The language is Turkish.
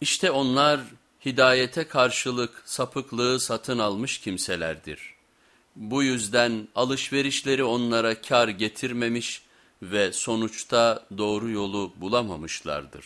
İşte onlar hidayete karşılık sapıklığı satın almış kimselerdir. Bu yüzden alışverişleri onlara kar getirmemiş ve sonuçta doğru yolu bulamamışlardır.